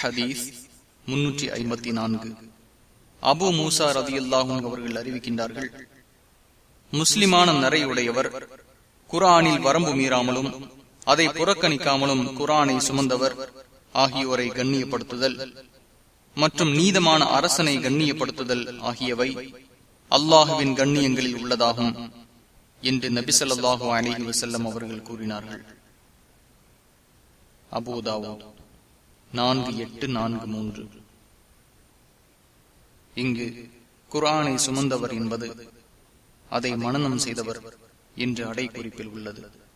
ஹதீஸ் முன்னூற்றி ஐம்பத்தி நான்கு. அபு மூசா ரதி அல்லாஹும் அவர்கள் அறிவிக்கின்றார்கள் முஸ்லிமான நரையுடையவர் குரானில் வரம்பு மீறாமலும் அதை புறக்கணிக்காமலும் குரானை சுமந்தவர் ஆகியோரை கண்ணியப்படுத்துதல் மற்றும் நீதமான அரசனை கண்ணியப்படுத்துதல் ஆகியவை அல்லாஹுவின் கண்ணியங்களில் உள்ளதாகும் என்று நபிசல்லாஹு அலிஹி வசல்லம் அவர்கள் கூறினார்கள். அபுதாவோ நான்கு எட்டு நான்கு மூன்று. இங்கு குரானை சுமந்தவர் என்பது அதை மனநம் செய்தவர் என்று அடைக்குறிப்பில் உள்ளது.